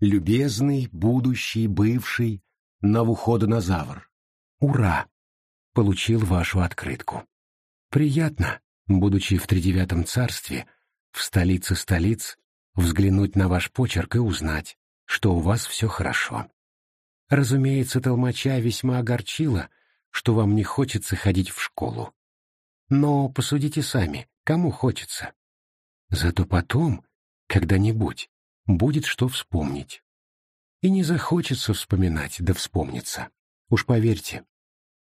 любезный, будущий, бывший, Навуходонозавр. Ура! Получил вашу открытку. Приятно, будучи в тридевятом царстве, в столице столиц, взглянуть на ваш почерк и узнать, что у вас все хорошо. Разумеется, толмача весьма огорчило, что вам не хочется ходить в школу. Но посудите сами, кому хочется. Зато потом, когда-нибудь, будет что вспомнить. И не захочется вспоминать, да вспомнится. Уж поверьте,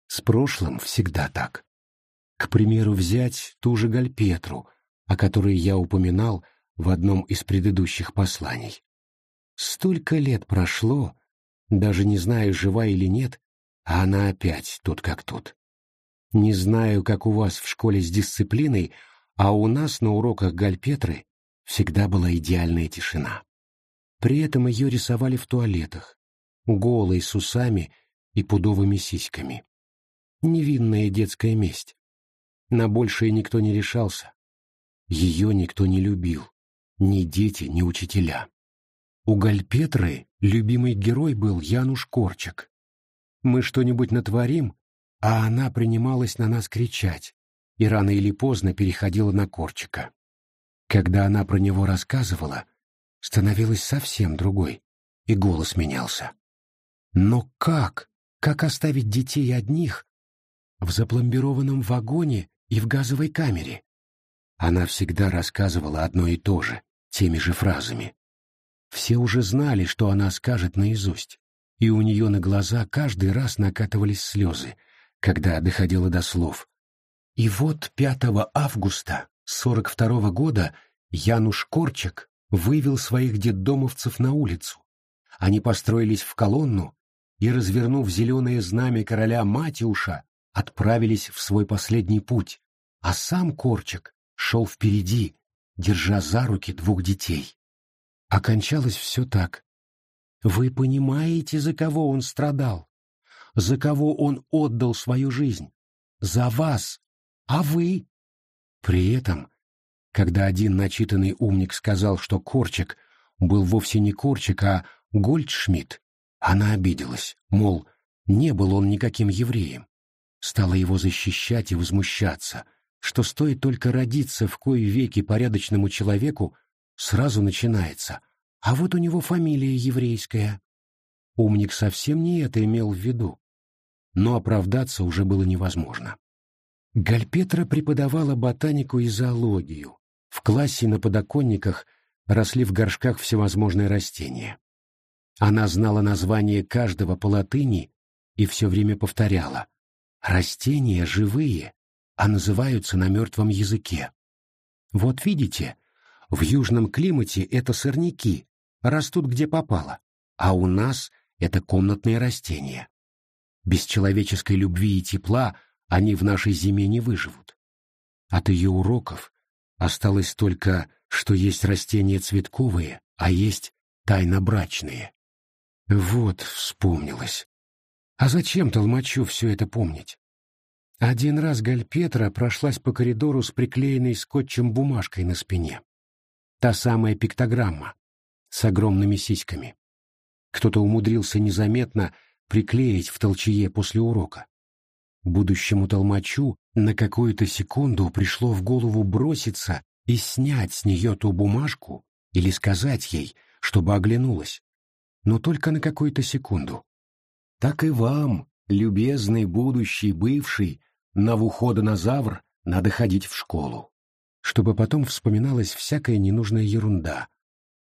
с прошлым всегда так. К примеру, взять ту же Гальпетру, о которой я упоминал в одном из предыдущих посланий. Столько лет прошло, даже не знаю, жива или нет, а она опять тут как тут. Не знаю, как у вас в школе с дисциплиной, а у нас на уроках Гальпетры всегда была идеальная тишина. При этом ее рисовали в туалетах, голой с усами и пудовыми сиськами. Невинная детская месть. На большее никто не решался. Ее никто не любил. Ни дети, ни учителя. У Гальпетры любимый герой был Януш Корчик. Мы что-нибудь натворим, а она принималась на нас кричать и рано или поздно переходила на Корчика. Когда она про него рассказывала, становилась совсем другой, и голос менялся. Но как? Как оставить детей одних в запломбированном вагоне и в газовой камере? Она всегда рассказывала одно и то же, теми же фразами. Все уже знали, что она скажет наизусть, и у нее на глаза каждый раз накатывались слезы, когда доходило до слов. И вот 5 августа 42 -го года Януш Корчак вывел своих детдомовцев на улицу. Они построились в колонну и, развернув зеленое знамя короля Матиуша, отправились в свой последний путь, а сам Корчак шел впереди, держа за руки двух детей. Окончалось все так. Вы понимаете, за кого он страдал? За кого он отдал свою жизнь? За вас. А вы? При этом, когда один начитанный умник сказал, что Корчик был вовсе не Корчик, а Гольдшмидт, она обиделась, мол, не был он никаким евреем. Стала его защищать и возмущаться, что стоит только родиться в кои веки порядочному человеку, сразу начинается. А вот у него фамилия еврейская. Умник совсем не это имел в виду. Но оправдаться уже было невозможно. Гальпетра преподавала ботанику и зоологию. В классе на подоконниках росли в горшках всевозможные растения. Она знала название каждого по латыни и все время повторяла. Растения живые, а называются на мертвом языке. Вот видите, в южном климате это сорняки, растут где попало, а у нас это комнатные растения. Без человеческой любви и тепла они в нашей зиме не выживут. От ее уроков осталось только, что есть растения цветковые, а есть тайнобрачные. Вот вспомнилось. А зачем толмачу все это помнить? Один раз Гальпетра прошлась по коридору с приклеенной скотчем бумажкой на спине. Та самая пиктограмма с огромными сиськами. Кто-то умудрился незаметно приклеить в толчье после урока. Будущему толмачу на какую-то секунду пришло в голову броситься и снять с нее ту бумажку или сказать ей, чтобы оглянулась. Но только на какую-то секунду. Так и вам, любезный будущий бывший Навуходонозавр, надо ходить в школу, чтобы потом вспоминалась всякая ненужная ерунда,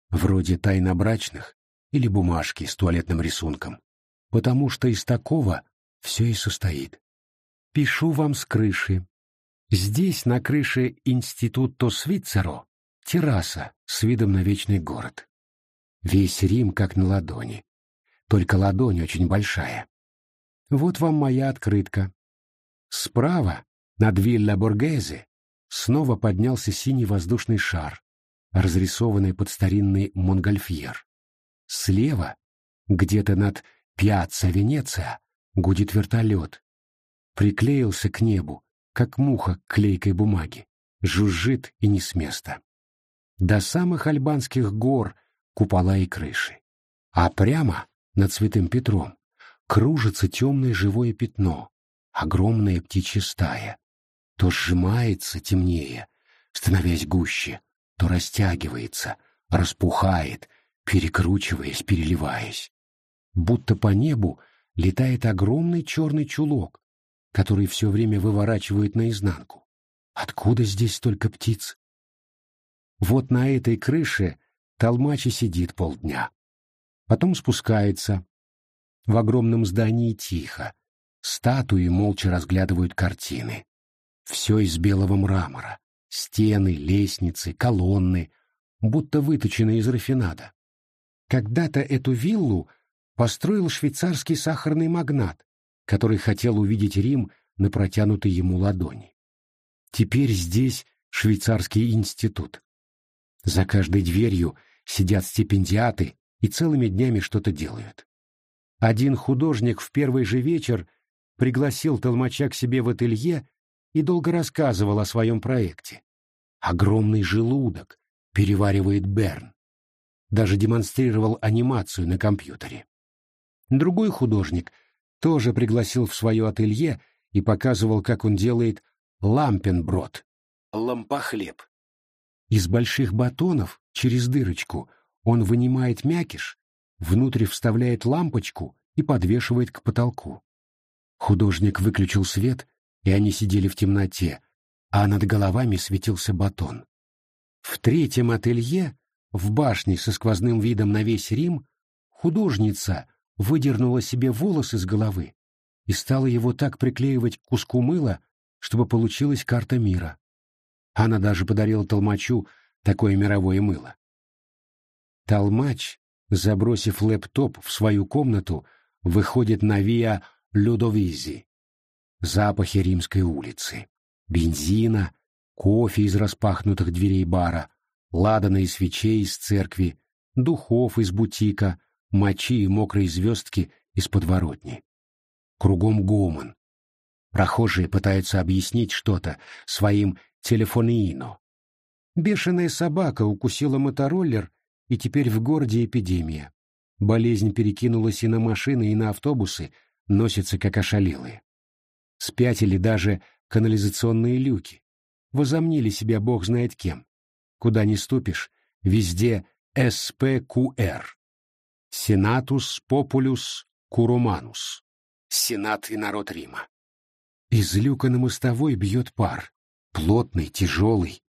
вроде тайнобрачных или бумажки с туалетным рисунком, потому что из такого все и состоит. Пишу вам с крыши. Здесь, на крыше Институто Свицеро, терраса с видом на вечный город. Весь Рим как на ладони. Только ладонь очень большая. Вот вам моя открытка. Справа, над Вилла Боргезе, снова поднялся синий воздушный шар, разрисованный под старинный Монгольфьер. Слева, где-то над Пьяцца Венеция, гудит вертолет. Приклеился к небу, как муха к клейкой бумаге, жужжит и не с места. До самых альбанских гор купола и крыши. А прямо над Святым Петром кружится темное живое пятно, огромная птичья стая. То сжимается темнее, становясь гуще, то растягивается, распухает, перекручиваясь, переливаясь. Будто по небу летает огромный черный чулок, который все время выворачивают наизнанку. Откуда здесь столько птиц? Вот на этой крыше толмачи сидит полдня. Потом спускается. В огромном здании тихо. Статуи молча разглядывают картины. Все из белого мрамора. Стены, лестницы, колонны, будто выточены из рафинада. Когда-то эту виллу построил швейцарский сахарный магнат, который хотел увидеть Рим на протянутой ему ладони. Теперь здесь швейцарский институт. За каждой дверью сидят стипендиаты и целыми днями что-то делают. Один художник в первый же вечер пригласил толмача к себе в ателье и долго рассказывал о своем проекте. Огромный желудок переваривает Берн. Даже демонстрировал анимацию на компьютере. Другой художник тоже пригласил в свое ателье и показывал, как он делает лампенброд, лампохлеб. Из больших батонов через дырочку он вынимает мякиш, внутрь вставляет лампочку и подвешивает к потолку. Художник выключил свет, и они сидели в темноте, а над головами светился батон. В третьем ателье, в башне со сквозным видом на весь Рим, художница выдернула себе волосы с головы и стала его так приклеивать к куску мыла, чтобы получилась карта мира. Она даже подарила толмачу такое мировое мыло. Толмач, забросив лэптоп в свою комнату, выходит на Виа Людовизи. Запахи римской улицы. Бензина, кофе из распахнутых дверей бара, ладана и свечей из церкви, духов из бутика, мочи и мокрой звездки из подворотни. Кругом гомон. Прохожие пытаются объяснить что-то своим телефонино. Бешеная собака укусила мотороллер, и теперь в городе эпидемия. Болезнь перекинулась и на машины, и на автобусы, носятся как ошалелые. Спятили даже канализационные люки. Возомнили себя бог знает кем. Куда ни ступишь, везде СПQР. Сенатус Популюс Куруманус. Сенат и народ Рима. Из люка на мостовой бьет пар. Плотный, тяжелый.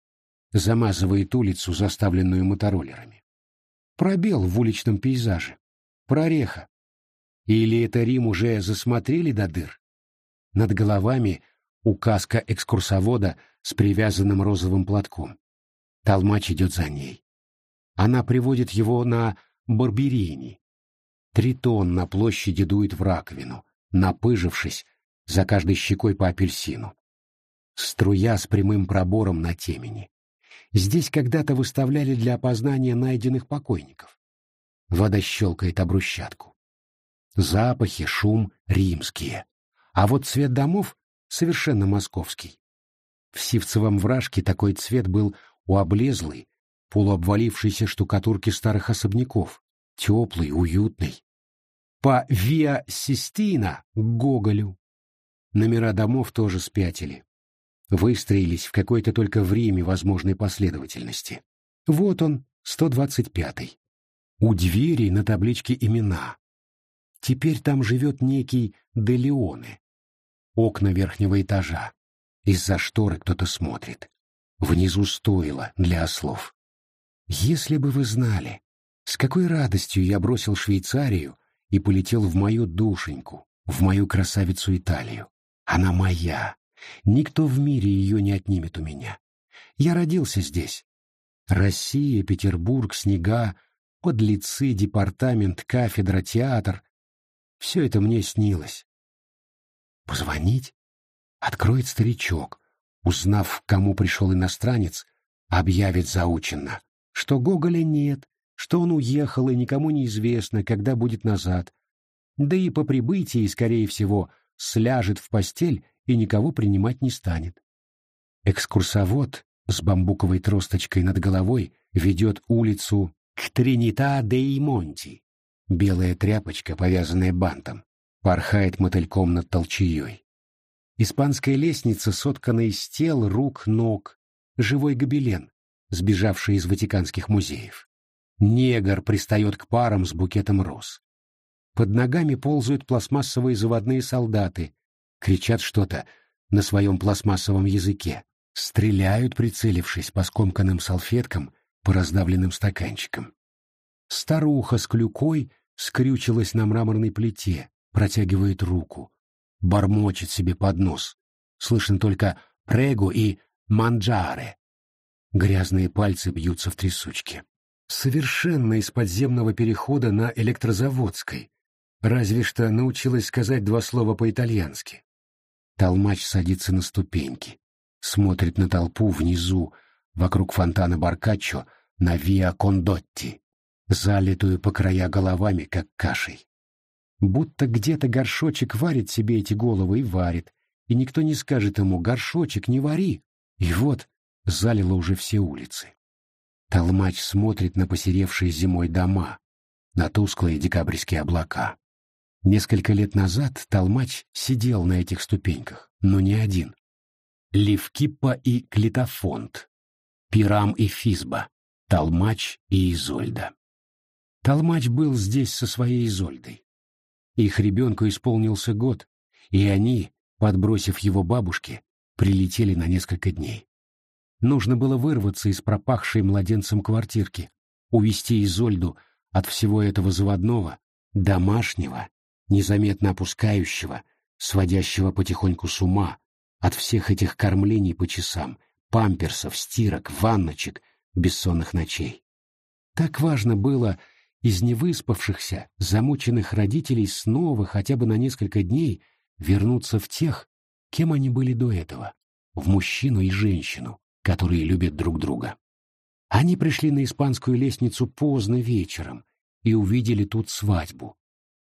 Замазывает улицу, заставленную мотороллерами. Пробел в уличном пейзаже. Прореха. Или это Рим уже засмотрели до дыр? Над головами указка экскурсовода с привязанным розовым платком. Толмач идет за ней. Она приводит его на Барберини. Тритон на площади дует в раковину, напыжившись, за каждой щекой по апельсину. Струя с прямым пробором на темени. Здесь когда-то выставляли для опознания найденных покойников. Вода щелкает об брусчатку. Запахи, шум римские. А вот цвет домов совершенно московский. В Сивцевом вражке такой цвет был у облезлой, полуобвалившейся штукатурки старых особняков, теплый, уютный. По Виа Систина к Гоголю. Номера домов тоже спятили выстроились в какой-то только время возможной последовательности. Вот он, 125-й. У двери на табличке имена. Теперь там живет некий Делеоне. Окна верхнего этажа. Из-за шторы кто-то смотрит. Внизу стоило для ослов. Если бы вы знали, с какой радостью я бросил Швейцарию и полетел в мою душеньку, в мою красавицу Италию. Она моя, Никто в мире ее не отнимет у меня. Я родился здесь. Россия, Петербург, снега, подлецы, департамент, кафедра, театр. Все это мне снилось. Позвонить? Откроет старичок. Узнав, к кому пришел иностранец, объявит заученно, что Гоголя нет, что он уехал и никому не известно, когда будет назад. Да и по прибытии, скорее всего, сляжет в постель и никого принимать не станет. Экскурсовод с бамбуковой тросточкой над головой ведет улицу к Тринита де Монти, Белая тряпочка, повязанная бантом, порхает мотыльком над толчеей. Испанская лестница соткана из тел, рук, ног, живой гобелен, сбежавший из ватиканских музеев. Негр пристает к парам с букетом роз. Под ногами ползают пластмассовые заводные солдаты, кричат что-то на своем пластмассовом языке, стреляют, прицелившись по скомканным салфеткам, по раздавленным стаканчикам. Старуха с клюкой скрючилась на мраморной плите, протягивает руку, бормочет себе под нос. Слышно только «прего» и «манджаре». Грязные пальцы бьются в трясучке. Совершенно из подземного перехода на электрозаводской. Разве что научилась сказать два слова по-итальянски. Толмач садится на ступеньки, смотрит на толпу внизу, вокруг фонтана Баркаччо, на Виа Кондотти залитую по края головами, как кашей. Будто где-то горшочек варит себе эти головы и варит, и никто не скажет ему «горшочек, не вари!» И вот залило уже все улицы. Толмач смотрит на посеревшие зимой дома, на тусклые декабрьские облака. Несколько лет назад Толмач сидел на этих ступеньках, но не один. Левкипа и Клитофонт, Пирам и Физба, Толмач и Изольда. Толмач был здесь со своей Изольдой. Их ребенку исполнился год, и они, подбросив его бабушке, прилетели на несколько дней. Нужно было вырваться из пропахшей младенцем квартирки, увести Изольду от всего этого заводного, домашнего, незаметно опускающего, сводящего потихоньку с ума, от всех этих кормлений по часам, памперсов, стирок, ванночек, бессонных ночей. Так важно было из невыспавшихся, замученных родителей снова хотя бы на несколько дней вернуться в тех, кем они были до этого, в мужчину и женщину, которые любят друг друга. Они пришли на испанскую лестницу поздно вечером и увидели тут свадьбу,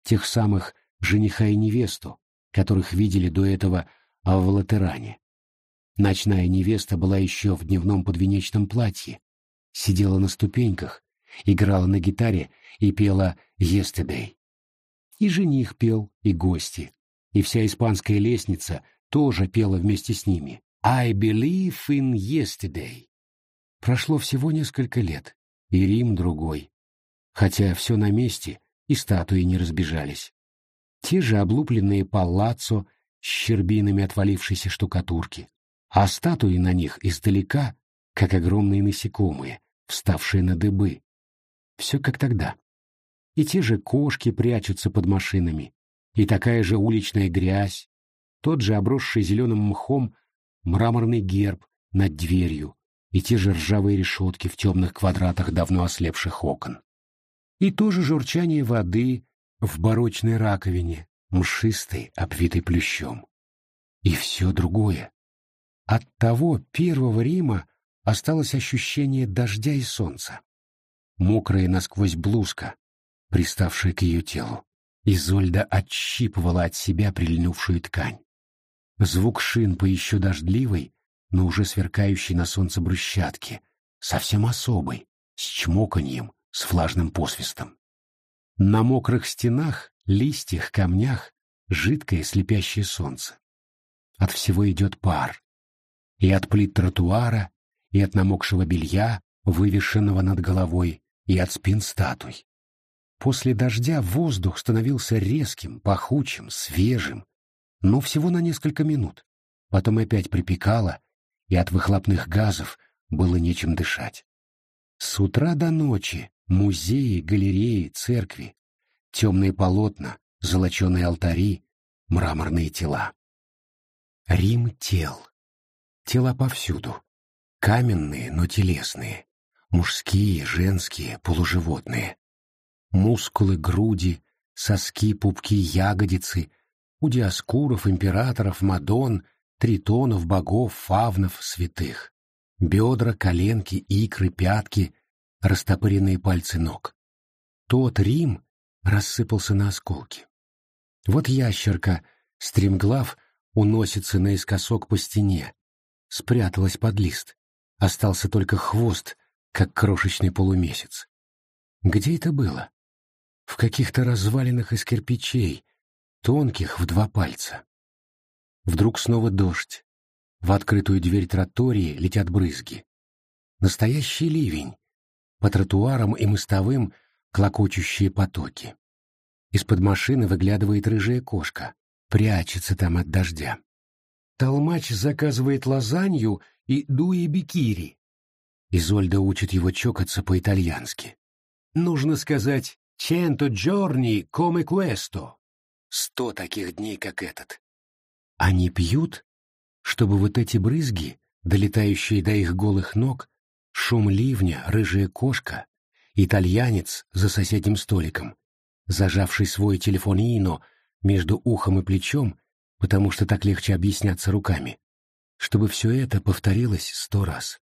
тех самых жениха и невесту, которых видели до этого в Латеране. Ночная невеста была еще в дневном подвенечном платье, сидела на ступеньках, играла на гитаре и пела «Yesterday». И жених пел, и гости, и вся испанская лестница тоже пела вместе с ними «I believe in yesterday». Прошло всего несколько лет, и Рим другой, хотя все на месте, и статуи не разбежались. Те же облупленные палаццо с щербинами отвалившейся штукатурки, а статуи на них издалека, как огромные насекомые, вставшие на дыбы, все как тогда. И те же кошки прячутся под машинами, и такая же уличная грязь, тот же обросший зеленым мхом мраморный герб над дверью, и те же ржавые решетки в темных квадратах давно ослепших окон. И то же журчание воды в барочной раковине, мшистой, обвитой плющом. И все другое. От того первого Рима осталось ощущение дождя и солнца мокрая насквозь блузка, приставшая к ее телу. Изольда отщипывала от себя прильнувшую ткань. Звук шин по еще дождливой, но уже сверкающей на солнце брусчатке, совсем особый, с чмоканьем, с влажным посвистом. На мокрых стенах, листьях, камнях жидкое слепящее солнце. От всего идет пар. И от плит тротуара, и от намокшего белья, вывешенного над головой, и от спин статуй. После дождя воздух становился резким, пахучим, свежим, но всего на несколько минут. Потом опять припекало, и от выхлопных газов было нечем дышать. С утра до ночи музеи, галереи, церкви, темные полотна, золоченые алтари, мраморные тела. Рим тел. Тела повсюду. Каменные, но телесные мужские, женские, полуживотные. Мускулы груди, соски, пупки, ягодицы, у диаскуров, императоров, мадон, тритонов, богов, фавнов, святых. Бедра, коленки, икры, пятки, растопыренные пальцы ног. Тот Рим рассыпался на осколки. Вот ящерка, стремглав, уносится наискосок по стене, спряталась под лист. Остался только хвост, как крошечный полумесяц. Где это было? в каких-то развалинах из кирпичей, тонких в два пальца. Вдруг снова дождь. В открытую дверь тротории летят брызги. Настоящий ливень. По тротуарам и мостовым клокочущие потоки. Из-под машины выглядывает рыжая кошка, прячется там от дождя. Толмач заказывает лазанью и дуи-бикири. Изольда учит его чокаться по-итальянски. Нужно сказать «Cento giorni come questo» — сто таких дней, как этот. Они пьют, чтобы вот эти брызги, долетающие до их голых ног, шум ливня, рыжая кошка, итальянец за соседним столиком, зажавший свой телефон Ино между ухом и плечом, потому что так легче объясняться руками, чтобы все это повторилось сто раз.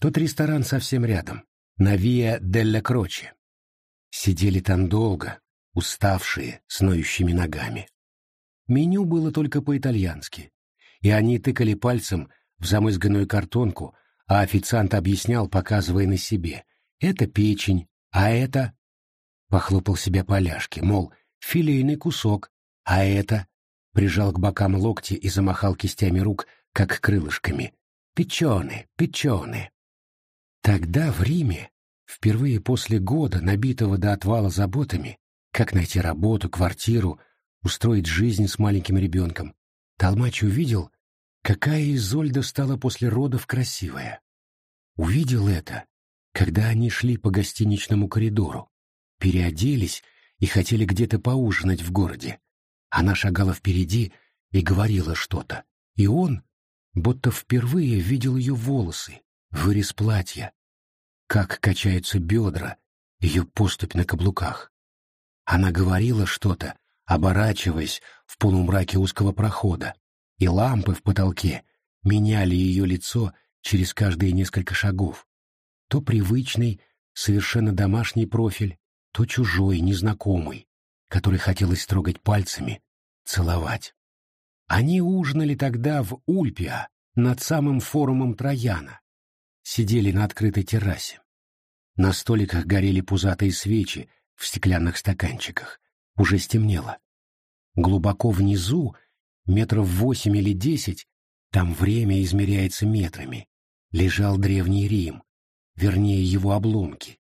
Тот ресторан совсем рядом, на Виа Делла Кроче. Сидели там долго, уставшие, с ноющими ногами. Меню было только по-итальянски, и они тыкали пальцем в замызганную картонку, а официант объяснял, показывая на себе. Это печень, а это... Похлопал себя по ляжке, мол, филейный кусок, а это... Прижал к бокам локти и замахал кистями рук, как крылышками. Печены, печены. Тогда в Риме, впервые после года, набитого до отвала заботами, как найти работу, квартиру, устроить жизнь с маленьким ребенком. Толмач увидел, какая Изольда стала после родов красивая. Увидел это, когда они шли по гостиничному коридору, переоделись и хотели где-то поужинать в городе. Она шагала впереди и говорила что-то, и он, будто впервые видел ее волосы, вырез платья, как качаются бедра, ее поступь на каблуках. Она говорила что-то, оборачиваясь в полумраке узкого прохода, и лампы в потолке меняли ее лицо через каждые несколько шагов. То привычный, совершенно домашний профиль, то чужой, незнакомый, который хотелось трогать пальцами, целовать. Они ужинали тогда в Ульпиа, над самым форумом Трояна. Сидели на открытой террасе. На столиках горели пузатые свечи в стеклянных стаканчиках. Уже стемнело. Глубоко внизу, метров восемь или десять, там время измеряется метрами, лежал древний Рим, вернее его обломки.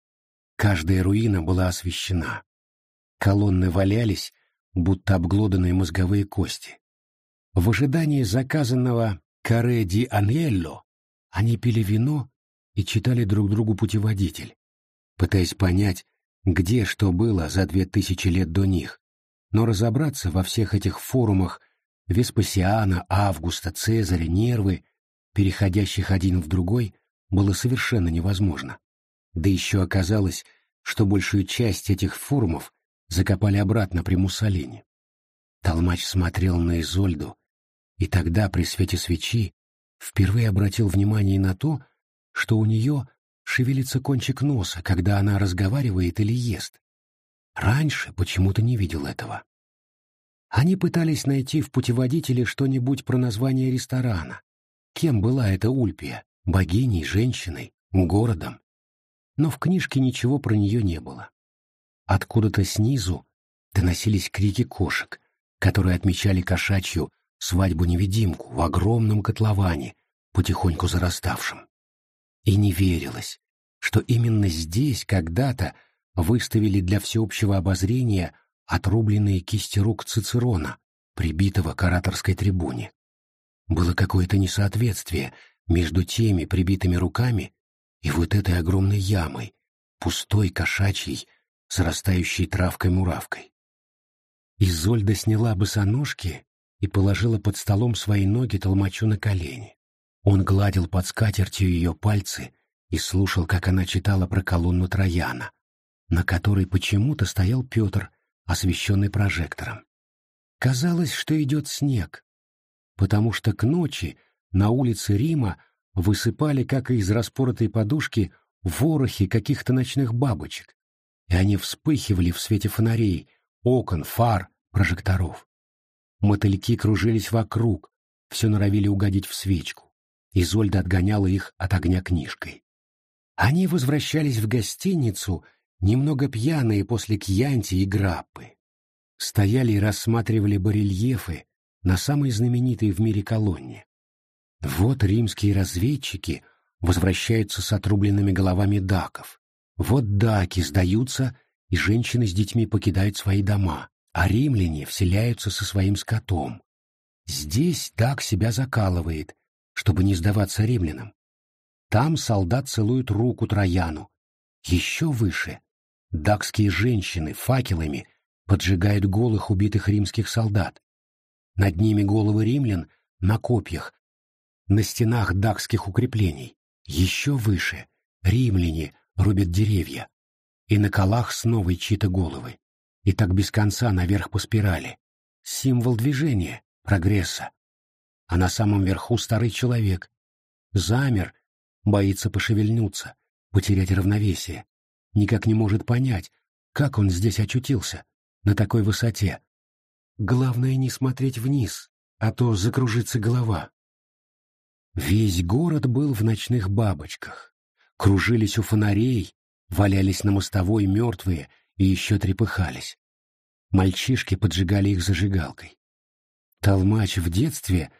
Каждая руина была освещена. Колонны валялись, будто обглоданные мозговые кости. В ожидании заказанного «Каре ди Аньелло» они пили вино и читали друг другу путеводитель, пытаясь понять, где что было за две тысячи лет до них, но разобраться во всех этих форумах Веспасиана, Августа, Цезаря, Нервы, переходящих один в другой, было совершенно невозможно. Да еще оказалось, что большую часть этих форумов закопали обратно при Муссолини. Толмач смотрел на Изольду, и тогда при свете свечи впервые обратил внимание на то, что у нее шевелится кончик носа, когда она разговаривает или ест. Раньше почему-то не видел этого. Они пытались найти в путеводителе что-нибудь про название ресторана. Кем была эта Ульпия? Богиней, женщиной, городом? Но в книжке ничего про нее не было. Откуда-то снизу доносились крики кошек, которые отмечали кошачью свадьбу-невидимку в огромном котловане, потихоньку зараставшем. И не верилось, что именно здесь когда-то выставили для всеобщего обозрения отрубленные кисти рук Цицерона, прибитого к ораторской трибуне. Было какое-то несоответствие между теми прибитыми руками и вот этой огромной ямой, пустой кошачьей, срастающей травкой-муравкой. Изольда сняла босоножки и положила под столом свои ноги толмачу на колени. Он гладил под скатертью ее пальцы и слушал, как она читала про колонну Трояна, на которой почему-то стоял Петр, освещенный прожектором. Казалось, что идет снег, потому что к ночи на улице Рима высыпали, как из распоротой подушки, ворохи каких-то ночных бабочек, и они вспыхивали в свете фонарей, окон, фар, прожекторов. Мотыльки кружились вокруг, все норовили угодить в свечку. Изольда отгоняла их от огня книжкой. Они возвращались в гостиницу немного пьяные после кьянти и граппы. Стояли и рассматривали барельефы на самой знаменитой в мире колонне. Вот римские разведчики возвращаются с отрубленными головами даков. Вот даки сдаются, и женщины с детьми покидают свои дома, а римляне вселяются со своим скотом. Здесь дак себя закалывает, чтобы не сдаваться римлянам. Там солдат целует руку Трояну. Еще выше дакские женщины факелами поджигают голых убитых римских солдат. Над ними головы римлян на копьях, на стенах дакских укреплений. Еще выше римляне рубят деревья, и на колах снова чьи-то головы. И так без конца наверх по спирали. Символ движения, прогресса. А на самом верху старый человек. Замер, боится пошевельнуться, потерять равновесие. Никак не может понять, как он здесь очутился, на такой высоте. Главное не смотреть вниз, а то закружится голова. Весь город был в ночных бабочках. Кружились у фонарей, валялись на мостовой мертвые и еще трепыхались. Мальчишки поджигали их зажигалкой. Толмач в детстве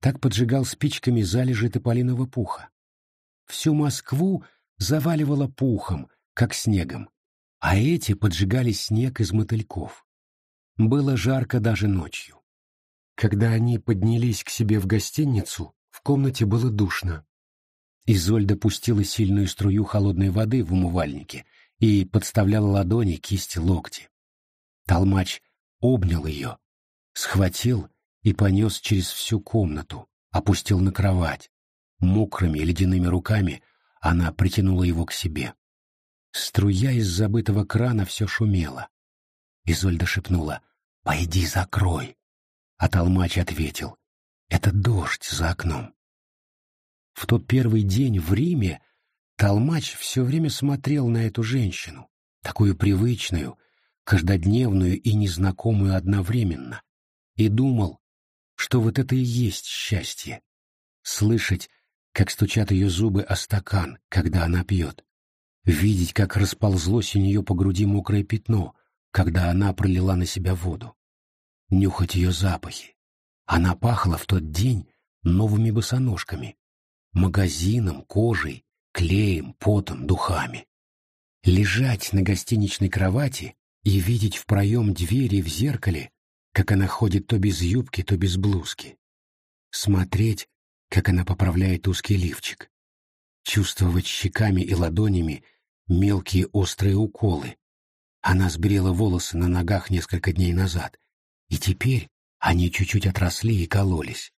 так поджигал спичками залежи тополиного пуха. Всю Москву заваливало пухом, как снегом, а эти поджигали снег из мотыльков. Было жарко даже ночью. Когда они поднялись к себе в гостиницу, в комнате было душно. Изольда пустила сильную струю холодной воды в умывальнике и подставляла ладони, кисти, локти. Толмач обнял ее, схватил и понес через всю комнату, опустил на кровать. Мокрыми ледяными руками она притянула его к себе. Струя из забытого крана все шумела. Изольда шепнула «Пойди закрой». А Толмач ответил «Это дождь за окном». В тот первый день в Риме Толмач все время смотрел на эту женщину, такую привычную, каждодневную и незнакомую одновременно, и думал, что вот это и есть счастье — слышать, как стучат ее зубы о стакан, когда она пьет, видеть, как расползлось у нее по груди мокрое пятно, когда она пролила на себя воду, нюхать ее запахи. Она пахла в тот день новыми босоножками, магазином, кожей, клеем, потом, духами. Лежать на гостиничной кровати и видеть в проем двери в зеркале, как она ходит то без юбки, то без блузки. Смотреть, как она поправляет узкий лифчик. Чувствовать щеками и ладонями мелкие острые уколы. Она сбрила волосы на ногах несколько дней назад, и теперь они чуть-чуть отросли и кололись.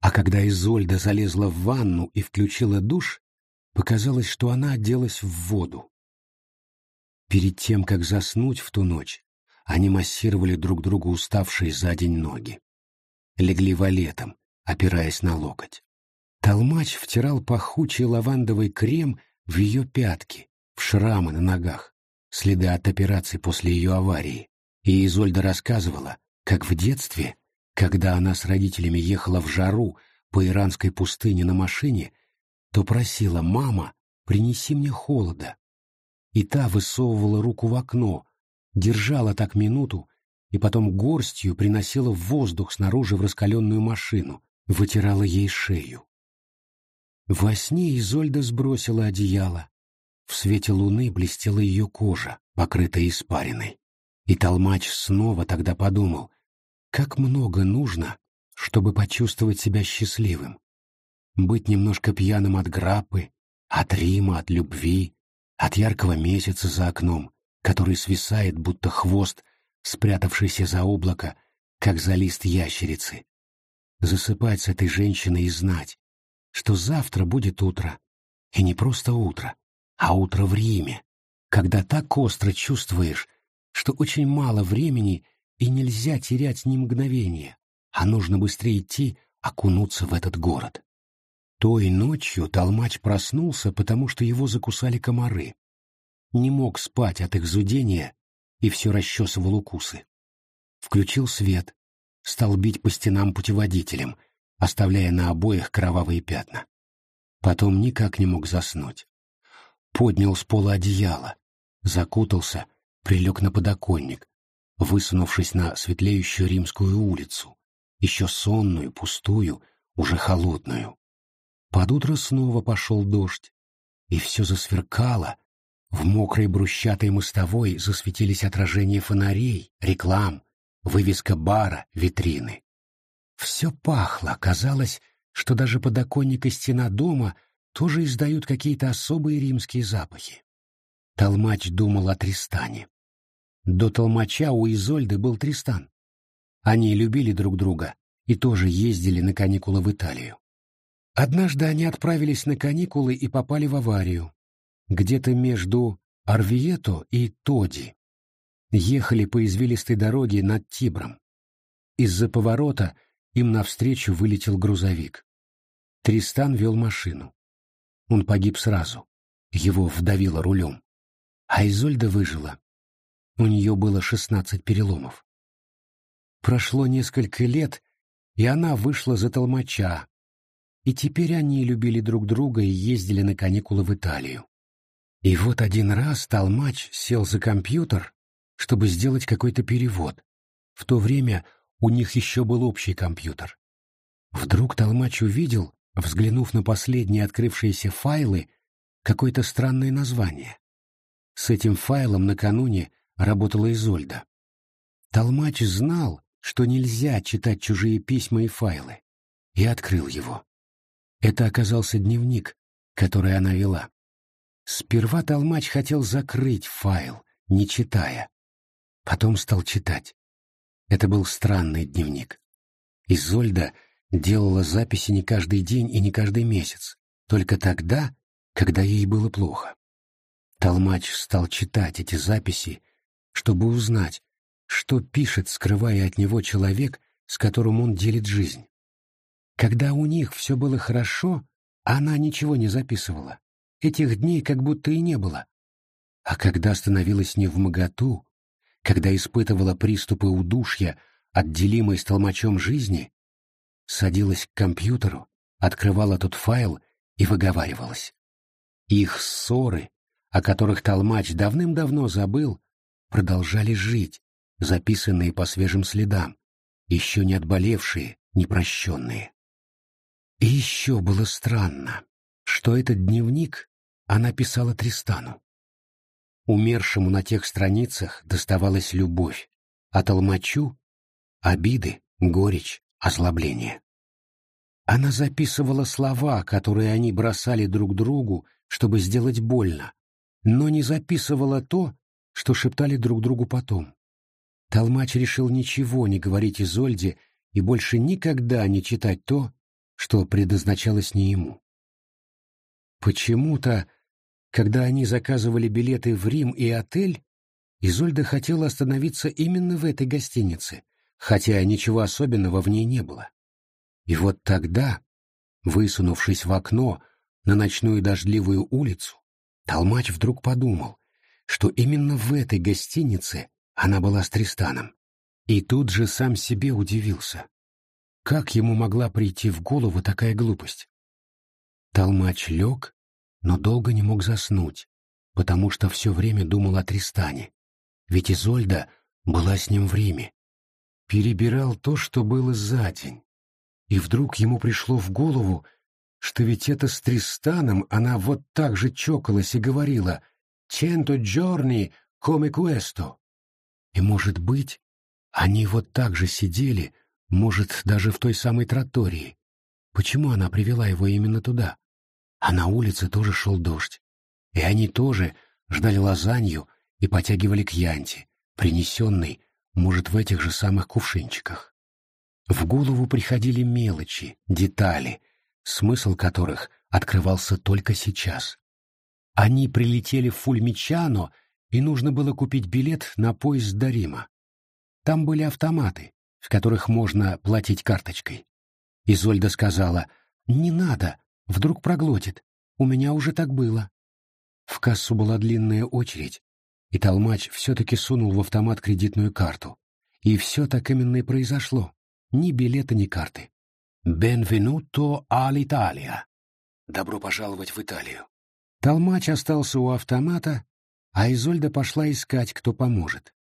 А когда Изольда залезла в ванну и включила душ, показалось, что она оделась в воду. Перед тем, как заснуть в ту ночь, они массировали друг другу уставшие за день ноги. Легли валетом, опираясь на локоть. Толмач втирал пахучий лавандовый крем в ее пятки, в шрамы на ногах, следы от операции после ее аварии. И Изольда рассказывала, как в детстве когда она с родителями ехала в жару по иранской пустыне на машине, то просила «мама, принеси мне холода». И та высовывала руку в окно, держала так минуту и потом горстью приносила воздух снаружи в раскаленную машину, вытирала ей шею. Во сне Изольда сбросила одеяло. В свете луны блестела ее кожа, покрытая испариной. И Толмач снова тогда подумал, как много нужно, чтобы почувствовать себя счастливым. Быть немножко пьяным от граппы, от Рима, от любви, от яркого месяца за окном, который свисает, будто хвост, спрятавшийся за облако, как за лист ящерицы. Засыпать с этой женщиной и знать, что завтра будет утро. И не просто утро, а утро в Риме, когда так остро чувствуешь, что очень мало времени — и нельзя терять ни мгновения, а нужно быстрее идти, окунуться в этот город. Той ночью Толмач проснулся, потому что его закусали комары. Не мог спать от их зудения и все расчесывал укусы. Включил свет, стал бить по стенам путеводителем, оставляя на обоях кровавые пятна. Потом никак не мог заснуть. Поднял с пола одеяло, закутался, прилег на подоконник, высунувшись на светлеющую римскую улицу, еще сонную, пустую, уже холодную. Под утро снова пошел дождь, и все засверкало, в мокрой брусчатой мостовой засветились отражения фонарей, реклам, вывеска бара, витрины. Все пахло, казалось, что даже подоконник и стена дома тоже издают какие-то особые римские запахи. Толмач думал о Тристане. До толмача у Изольды был Тристан. Они любили друг друга и тоже ездили на каникулы в Италию. Однажды они отправились на каникулы и попали в аварию. Где-то между Арвието и Тоди. Ехали по извилистой дороге над Тибром. Из-за поворота им навстречу вылетел грузовик. Тристан вел машину. Он погиб сразу. Его вдавило рулем. А Изольда выжила. У нее было шестнадцать переломов. Прошло несколько лет, и она вышла за толмача, и теперь они любили друг друга и ездили на каникулы в Италию. И вот один раз толмач сел за компьютер, чтобы сделать какой-то перевод. В то время у них еще был общий компьютер. Вдруг толмач увидел, взглянув на последние открывшиеся файлы, какое-то странное название. С этим файлом накануне работала Изольда. Толмач знал, что нельзя читать чужие письма и файлы, и открыл его. Это оказался дневник, который она вела. Сперва Толмач хотел закрыть файл, не читая. Потом стал читать. Это был странный дневник. Изольда делала записи не каждый день и не каждый месяц, только тогда, когда ей было плохо. Толмач стал читать эти записи, чтобы узнать, что пишет, скрывая от него человек, с которым он делит жизнь. Когда у них все было хорошо, она ничего не записывала. Этих дней как будто и не было. А когда становилась не в моготу, когда испытывала приступы удушья, отделимой с толмачом жизни, садилась к компьютеру, открывала тот файл и выговаривалась. Их ссоры, о которых толмач давным-давно забыл, продолжали жить, записанные по свежим следам, еще не отболевшие, непрощенные. И еще было странно, что этот дневник она писала Тристану. Умершему на тех страницах доставалась любовь, а толмачу — обиды, горечь, озлобление. Она записывала слова, которые они бросали друг другу, чтобы сделать больно, но не записывала то, что шептали друг другу потом. Толмач решил ничего не говорить Изольде и больше никогда не читать то, что предназначалось не ему. Почему-то, когда они заказывали билеты в Рим и отель, Изольда хотела остановиться именно в этой гостинице, хотя ничего особенного в ней не было. И вот тогда, высунувшись в окно на ночную дождливую улицу, Толмач вдруг подумал, что именно в этой гостинице она была с Тристаном. И тут же сам себе удивился. Как ему могла прийти в голову такая глупость? Толмач лег, но долго не мог заснуть, потому что все время думал о Тристане. Ведь Изольда была с ним в Риме. Перебирал то, что было за день. И вдруг ему пришло в голову, что ведь это с Тристаном она вот так же чокалась и говорила — «Cento giorni come questo». И, может быть, они вот так же сидели, может, даже в той самой тротории. Почему она привела его именно туда? А на улице тоже шел дождь. И они тоже ждали лазанью и потягивали к янте, принесенной, может, в этих же самых кувшинчиках. В голову приходили мелочи, детали, смысл которых открывался только сейчас. Они прилетели в Фульмичано, и нужно было купить билет на поезд до Рима. Там были автоматы, в которых можно платить карточкой. Изольда сказала, «Не надо, вдруг проглотит. У меня уже так было». В кассу была длинная очередь, и толмач все-таки сунул в автомат кредитную карту. И все так именно и произошло. Ни билета, ни карты. «Бенвенуто all'Italia». «Добро пожаловать в Италию». Толмач остался у автомата, а Изольда пошла искать, кто поможет.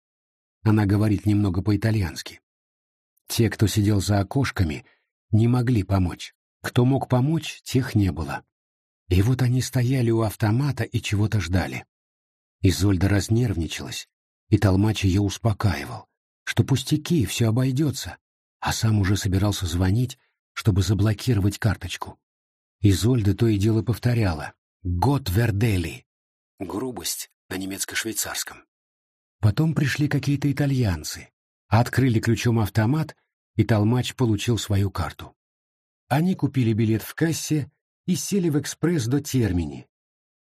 Она говорит немного по-итальянски. Те, кто сидел за окошками, не могли помочь. Кто мог помочь, тех не было. И вот они стояли у автомата и чего-то ждали. Изольда разнервничалась, и Толмач ее успокаивал, что пустяки, все обойдется, а сам уже собирался звонить, чтобы заблокировать карточку. Изольда то и дело повторяла «Гот Вердели» — грубость на немецко-швейцарском. Потом пришли какие-то итальянцы, открыли ключом автомат, и Толмач получил свою карту. Они купили билет в кассе и сели в экспресс до термини.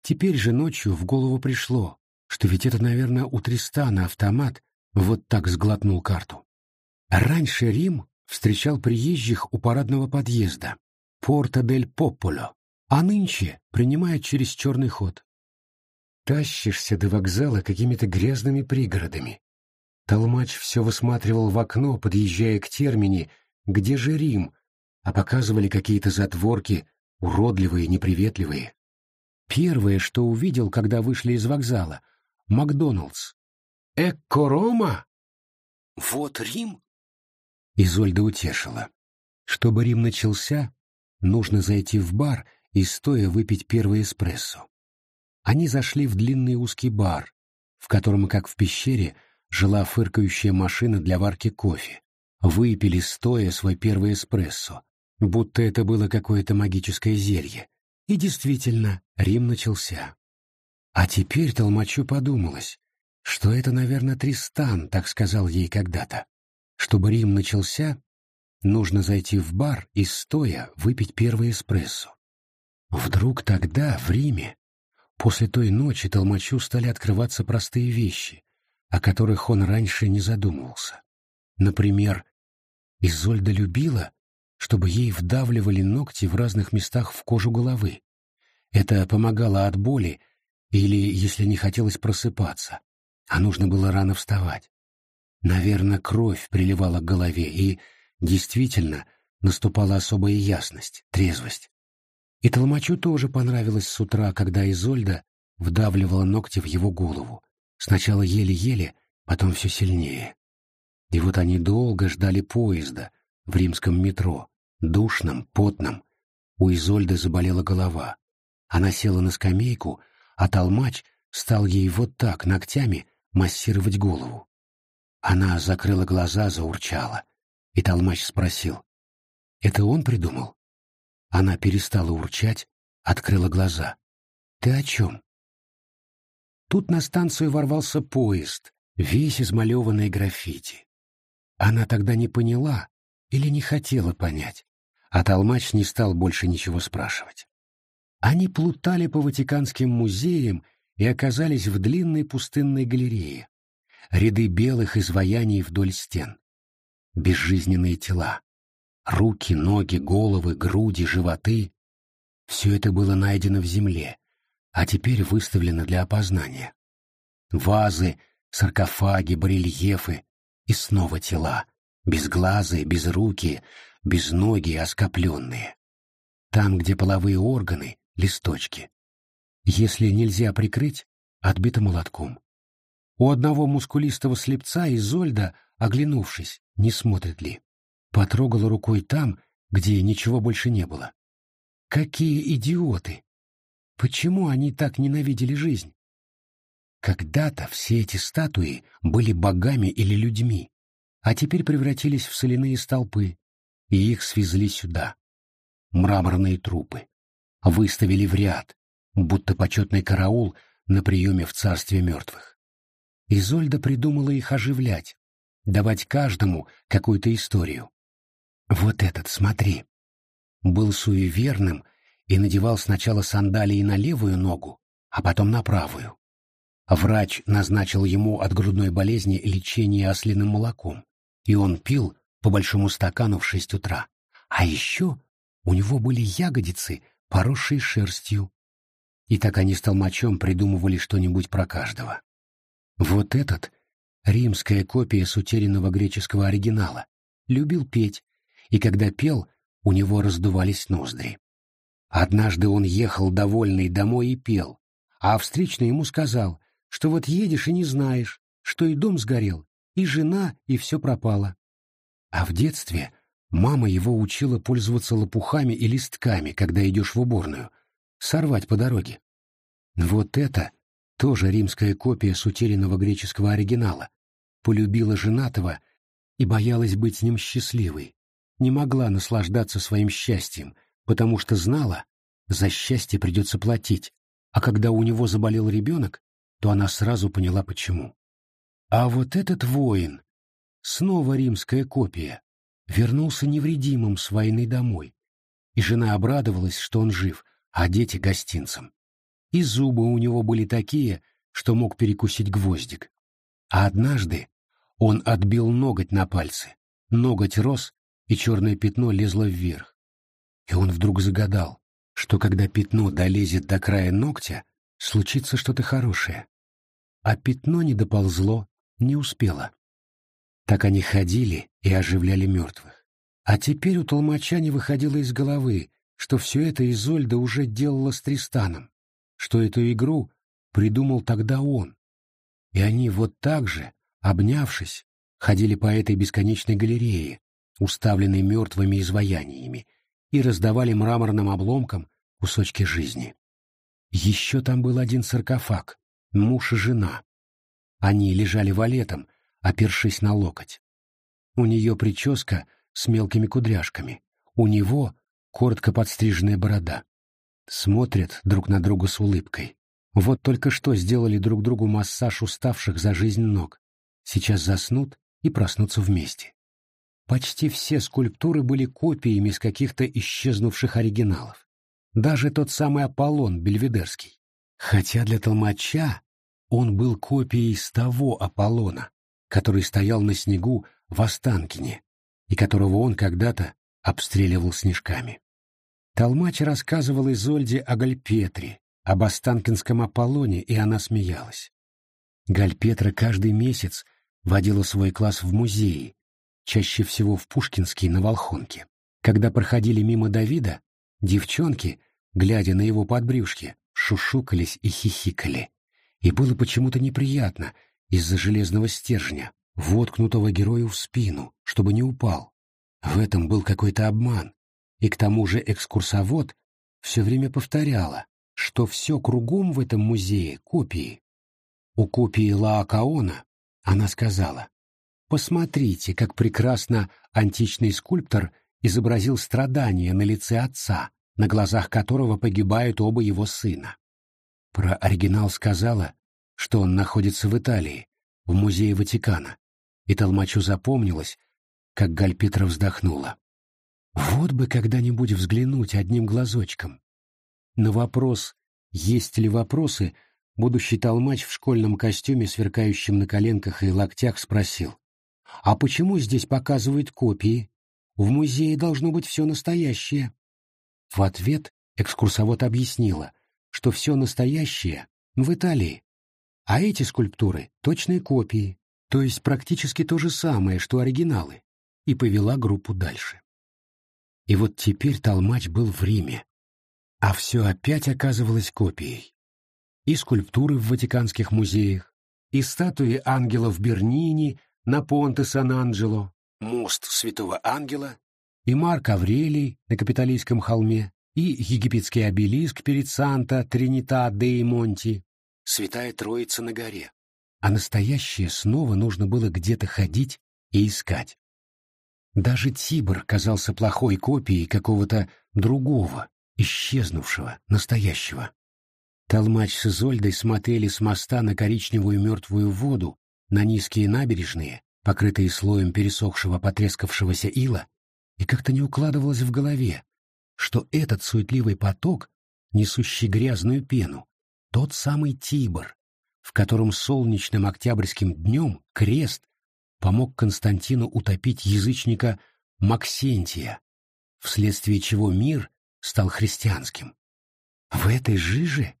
Теперь же ночью в голову пришло, что ведь это, наверное, у Тристана автомат вот так сглотнул карту. Раньше Рим встречал приезжих у парадного подъезда, Порта-дель-Пополо, а нынче принимает через черный ход. Тащишься до вокзала какими-то грязными пригородами. Толмач все высматривал в окно, подъезжая к термине, где же Рим, а показывали какие-то затворки, уродливые, неприветливые. Первое, что увидел, когда вышли из вокзала — Макдоналдс. «Экко Рома?» «Вот Рим?» Изольда утешила. Чтобы Рим начался, нужно зайти в бар и стоя выпить первый эспрессо. Они зашли в длинный узкий бар, в котором, как в пещере, жила фыркающая машина для варки кофе. Выпили стоя свой первый эспрессо, будто это было какое-то магическое зелье. И действительно, Рим начался. А теперь Толмачу подумалось, что это, наверное, Тристан так сказал ей когда-то. Чтобы Рим начался, нужно зайти в бар и стоя выпить первый эспрессо. Вдруг тогда, в Риме, после той ночи Толмачу стали открываться простые вещи, о которых он раньше не задумывался. Например, Изольда любила, чтобы ей вдавливали ногти в разных местах в кожу головы. Это помогало от боли или, если не хотелось просыпаться, а нужно было рано вставать. Наверное, кровь приливала к голове, и, действительно, наступала особая ясность, трезвость. И Толмачу тоже понравилось с утра, когда Изольда вдавливала ногти в его голову. Сначала еле-еле, потом все сильнее. И вот они долго ждали поезда, в римском метро, душном, потном. У Изольды заболела голова. Она села на скамейку, а толмач стал ей вот так ногтями массировать голову. Она закрыла глаза, заурчала. И толмач спросил. «Это он придумал?» Она перестала урчать, открыла глаза. «Ты о чем?» Тут на станцию ворвался поезд, весь измалеванный граффити. Она тогда не поняла, или не хотела понять, а Толмач не стал больше ничего спрашивать. Они плутали по Ватиканским музеям и оказались в длинной пустынной галерее. Ряды белых изваяний вдоль стен. Безжизненные тела. Руки, ноги, головы, груди, животы. Все это было найдено в земле, а теперь выставлено для опознания. Вазы, саркофаги, барельефы и снова тела, безглазые, безрукие, безногие, оскопленные. Там, где половые органы, листочки. Если нельзя прикрыть, отбито молотком. У одного мускулистого слепца Изольда, оглянувшись, не смотрит ли, потрогала рукой там, где ничего больше не было. Какие идиоты! Почему они так ненавидели жизнь? Когда-то все эти статуи были богами или людьми, а теперь превратились в соляные столпы, и их свезли сюда. Мраморные трупы. Выставили в ряд, будто почетный караул на приеме в царстве мертвых. Изольда придумала их оживлять, давать каждому какую-то историю. Вот этот, смотри. Был суеверным и надевал сначала сандалии на левую ногу, а потом на правую. Врач назначил ему от грудной болезни лечение ослиным молоком и он пил по большому стакану в шесть утра. А еще у него были ягодицы, поросшие шерстью. И так они с толмачом придумывали что-нибудь про каждого. Вот этот — римская копия с утерянного греческого оригинала. Любил петь, и когда пел, у него раздувались ноздри. Однажды он ехал довольный домой и пел, а встречный ему сказал, что вот едешь и не знаешь, что и дом сгорел, и жена, и все пропало. А в детстве мама его учила пользоваться лопухами и листками, когда идешь в уборную, сорвать по дороге. Вот это тоже римская копия с утерянного греческого оригинала. Полюбила женатого и боялась быть с ним счастливой. Не могла наслаждаться своим счастьем, потому что знала, за счастье придется платить, а когда у него заболел ребенок, то она сразу поняла почему. А вот этот воин, снова римская копия, вернулся невредимым с войны домой, и жена обрадовалась, что он жив, а дети гостинцам. И зубы у него были такие, что мог перекусить гвоздик. А однажды он отбил ноготь на пальце, ноготь рос, и черное пятно лезло вверх. И он вдруг загадал, что когда пятно долезет до края ногтя, случится что-то хорошее. А пятно не доползло, не успела. Так они ходили и оживляли мертвых. А теперь у толмача не выходило из головы, что все это Изольда уже делала с Тристаном, что эту игру придумал тогда он. И они вот так же, обнявшись, ходили по этой бесконечной галерее, уставленной мертвыми изваяниями, и раздавали мраморным обломкам кусочки жизни. Еще там был один саркофаг, муж и жена, они лежали валетом, опершись на локоть. У нее прическа с мелкими кудряшками, у него коротко подстриженная борода. Смотрят друг на друга с улыбкой. Вот только что сделали друг другу массаж уставших за жизнь ног. Сейчас заснут и проснутся вместе. Почти все скульптуры были копиями из каких-то исчезнувших оригиналов. Даже тот самый Аполлон Бельведерский. Хотя для толмача он был копией с того Аполлона, который стоял на снегу в Останкине и которого он когда-то обстреливал снежками. Толмач рассказывал Изольде о Гальпетре, об Останкинском Аполлоне, и она смеялась. Гальпетра каждый месяц водила свой класс в музее, чаще всего в Пушкинский на Волхонке. Когда проходили мимо Давида, девчонки, глядя на его подбрюшки, шушукались и хихикали и было почему-то неприятно из-за железного стержня, воткнутого герою в спину, чтобы не упал. В этом был какой-то обман, и к тому же экскурсовод все время повторяла, что все кругом в этом музее копии. У копии Лаокаона она сказала, «Посмотрите, как прекрасно античный скульптор изобразил страдания на лице отца, на глазах которого погибают оба его сына. Про оригинал сказала, что он находится в Италии, в музее Ватикана, и Толмачу запомнилось, как Гальпетра вздохнула. Вот бы когда-нибудь взглянуть одним глазочком. На вопрос, есть ли вопросы, будущий толмач в школьном костюме, сверкающем на коленках и локтях, спросил. «А почему здесь показывают копии? В музее должно быть все настоящее». В ответ экскурсовод объяснила, что все настоящее в Италии, а эти скульптуры — точные копии, то есть практически то же самое, что оригиналы, и повела группу дальше. И вот теперь Толмач был в Риме, а все опять оказывалось копией. И скульптуры в Ватиканских музеях, и статуи ангелов Бернини на Понте Сан-Анджело, мост Святого Ангела, и Марк Аврелий на Капитолийском холме, и египетский обелиск перед Санта-Тринита-де-Монти, Святая Троица на горе. А настоящее снова нужно было где-то ходить и искать. Даже Тибр казался плохой копией какого-то другого, исчезнувшего, настоящего. Толмач с Изольдой смотрели с моста на коричневую мертвую воду, на низкие набережные, покрытые слоем пересохшего потрескавшегося ила, и как-то не укладывалось в голове, что этот суетливый поток, несущий грязную пену, тот самый Тибр, в котором солнечным октябрьским днем крест помог Константину утопить язычника Максентия, вследствие чего мир стал христианским. В этой жиже?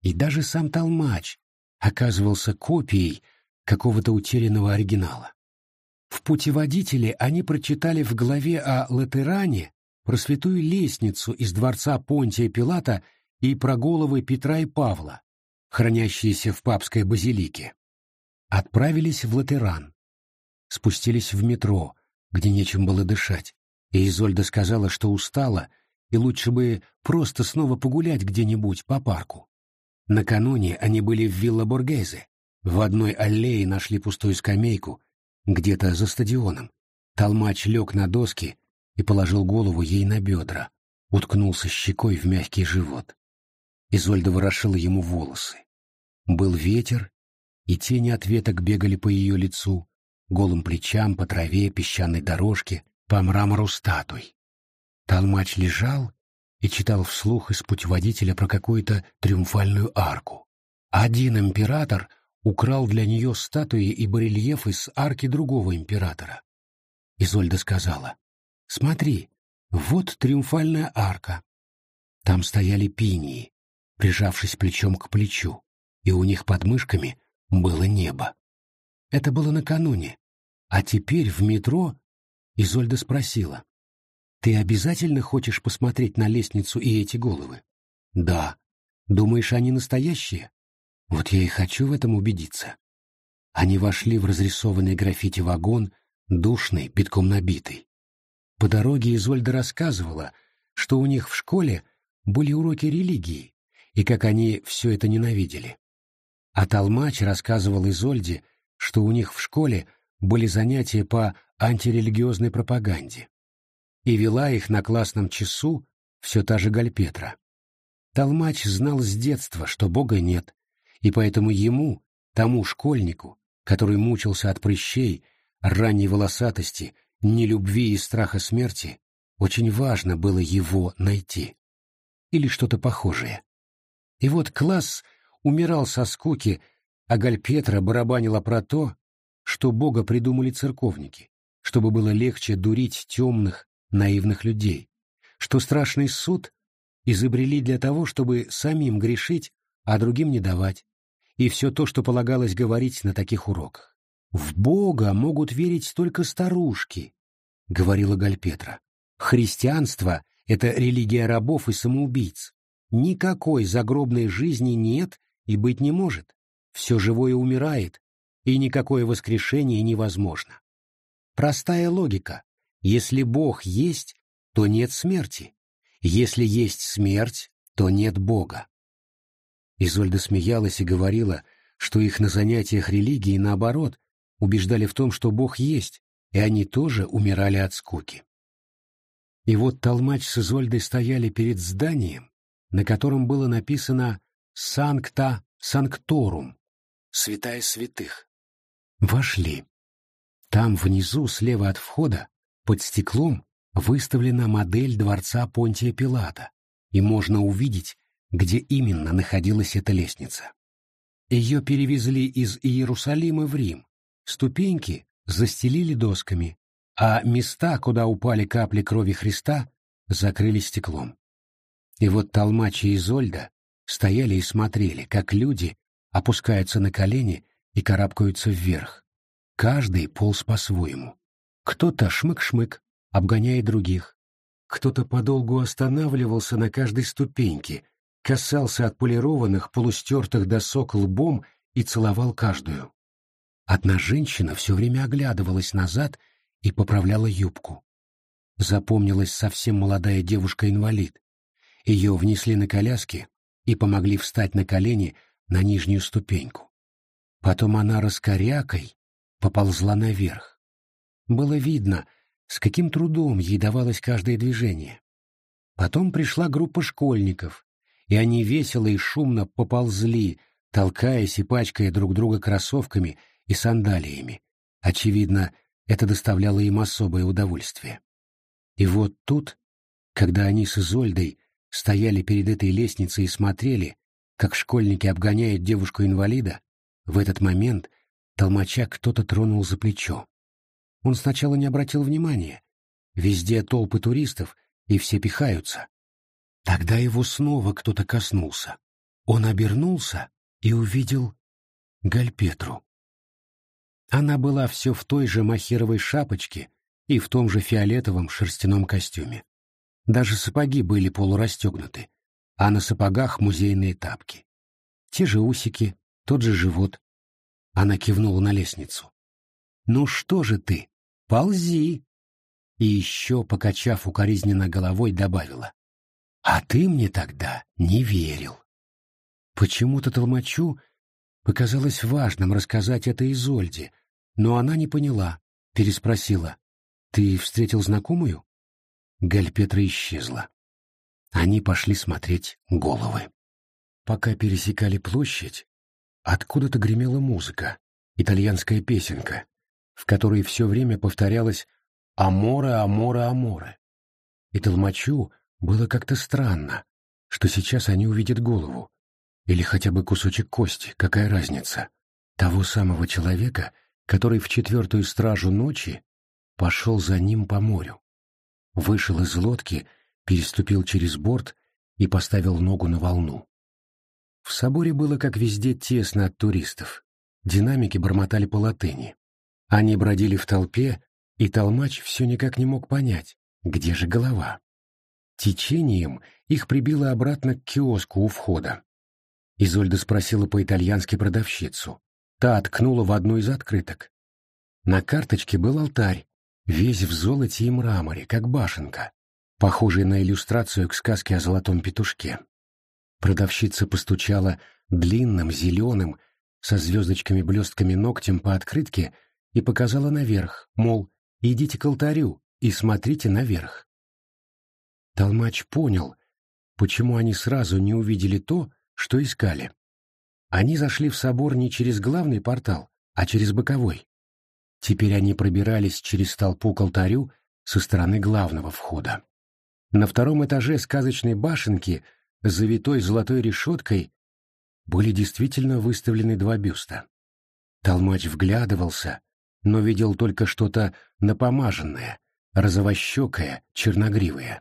И даже сам Толмач оказывался копией какого-то утерянного оригинала. В путеводителе они прочитали в главе о Латеране про святую лестницу из дворца Понтия Пилата и про головы Петра и Павла, хранящиеся в папской базилике. Отправились в Латеран. Спустились в метро, где нечем было дышать, и Изольда сказала, что устала, и лучше бы просто снова погулять где-нибудь по парку. Накануне они были в Вилла Боргезе. В одной аллее нашли пустую скамейку, где-то за стадионом. Толмач лег на доски и положил голову ей на бедра, уткнулся щекой в мягкий живот. Изольда ворошила ему волосы. Был ветер, и тени от веток бегали по ее лицу, голым плечам, по траве, песчаной дорожке, по мрамору статуй. Толмач лежал и читал вслух из путеводителя про какую-то триумфальную арку. Один император украл для нее статуи и барельефы с арки другого императора. Изольда сказала, «Смотри, вот триумфальная арка». Там стояли пинии, прижавшись плечом к плечу, и у них под мышками было небо. Это было накануне, а теперь в метро Изольда спросила, «Ты обязательно хочешь посмотреть на лестницу и эти головы?» «Да. Думаешь, они настоящие?» «Вот я и хочу в этом убедиться». Они вошли в разрисованный граффити вагон, душный, битком набитый. По дороге Изольда рассказывала, что у них в школе были уроки религии, и как они все это ненавидели. А Толмач рассказывал Изольде, что у них в школе были занятия по антирелигиозной пропаганде. И вела их на классном часу все та же Гальпетра. Толмач знал с детства, что Бога нет, и поэтому ему, тому школьнику, который мучился от прыщей, ранней волосатости, нелюбви и страха смерти, очень важно было его найти. Или что-то похожее. И вот класс умирал со скуки, а Гальпетра барабанила про то, что Бога придумали церковники, чтобы было легче дурить темных, наивных людей, что страшный суд изобрели для того, чтобы самим грешить, а другим не давать, и все то, что полагалось говорить на таких уроках. «В Бога могут верить только старушки», — говорила Гальпетра. «Христианство — это религия рабов и самоубийц. Никакой загробной жизни нет и быть не может. Все живое умирает, и никакое воскрешение невозможно. Простая логика. Если Бог есть, то нет смерти. Если есть смерть, то нет Бога. Изольда смеялась и говорила, что их на занятиях религии, наоборот, убеждали в том, что Бог есть, и они тоже умирали от скуки. И вот Толмач с Изольдой стояли перед зданием, на котором было написано «Санкта Санкторум» — «Святая святых». Вошли. Там внизу, слева от входа, под стеклом, выставлена модель дворца Понтия Пилата, и можно увидеть, где именно находилась эта лестница. Ее перевезли из Иерусалима в Рим. Ступеньки застелили досками, а места, куда упали капли крови Христа, закрыли стеклом. И вот Толмач и Изольда стояли и смотрели, как люди опускаются на колени и карабкаются вверх. Каждый полз по-своему. Кто-то шмык-шмык, обгоняя других. Кто-то подолгу останавливался на каждой ступеньке, касался отполированных полустертых досок лбом и целовал каждую. Одна женщина все время оглядывалась назад и поправляла юбку. Запомнилась совсем молодая девушка-инвалид, ее внесли на коляске и помогли встать на колени на нижнюю ступеньку. Потом она раскорякой поползла наверх. Было видно, с каким трудом ей давалось каждое движение. Потом пришла группа школьников, и они весело и шумно поползли, толкаясь и пачкая друг друга кроссовками и сандалиями. Очевидно, это доставляло им особое удовольствие. И вот тут, когда они с Изольдой стояли перед этой лестницей и смотрели, как школьники обгоняют девушку-инвалида, в этот момент толмача кто-то тронул за плечо. Он сначала не обратил внимания. Везде толпы туристов, и все пихаются. Тогда его снова кто-то коснулся. Он обернулся и увидел Гальпетру. Она была все в той же махеровой шапочке и в том же фиолетовом шерстяном костюме. Даже сапоги были полурастегнуты, а на сапогах музейные тапки. Те же усики, тот же живот. Она кивнула на лестницу. «Ну что же ты? Ползи!» И еще, покачав укоризненно головой, добавила. «А ты мне тогда не верил». Почему-то Толмачу показалось важным рассказать это Изольде, но она не поняла, переспросила. «Ты встретил знакомую?» Гальпетра исчезла. Они пошли смотреть головы. Пока пересекали площадь, откуда-то гремела музыка, итальянская песенка, в которой все время повторялось «Аморе, аморе, аморе». И Толмачу было как-то странно, что сейчас они увидят голову, или хотя бы кусочек кости, какая разница, того самого человека, который в четвертую стражу ночи пошел за ним по морю. Вышел из лодки, переступил через борт и поставил ногу на волну. В соборе было, как везде, тесно от туристов. Динамики бормотали по латыни. Они бродили в толпе, и толмач все никак не мог понять, где же голова. Течением их прибило обратно к киоску у входа. Изольда спросила по-итальянски продавщицу. Та откнула в одну из открыток. На карточке был алтарь, весь в золоте и мраморе, как башенка, похожий на иллюстрацию к сказке о золотом петушке. Продавщица постучала длинным, зеленым, со звездочками-блестками ногтем по открытке и показала наверх, мол, идите к алтарю и смотрите наверх. Толмач понял, почему они сразу не увидели то, что искали. Они зашли в собор не через главный портал, а через боковой. Теперь они пробирались через толпу к алтарю со стороны главного входа. На втором этаже сказочной башенки завитой золотой решеткой были действительно выставлены два бюста. Толмач вглядывался, но видел только что-то напомаженное, розовощекое, черногривое.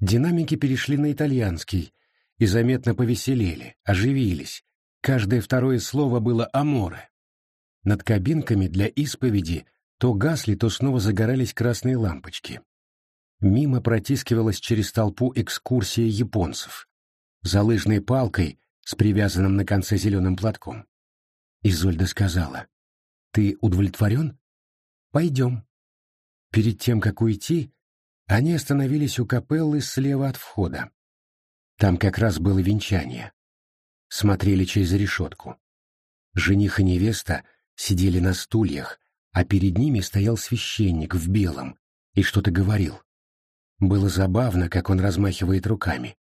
Динамики перешли на итальянский и заметно повеселели, оживились. Каждое второе слово было «аморе». Над кабинками для исповеди то гасли, то снова загорались красные лампочки. Мимо протискивалась через толпу экскурсия японцев за лыжной палкой с привязанным на конце зеленым платком. Изольда сказала, «Ты удовлетворен? Пойдем». Перед тем, как уйти, они остановились у капеллы слева от входа. Там как раз было венчание. Смотрели через решетку. Жених и невеста сидели на стульях, а перед ними стоял священник в белом и что-то говорил. Было забавно, как он размахивает руками.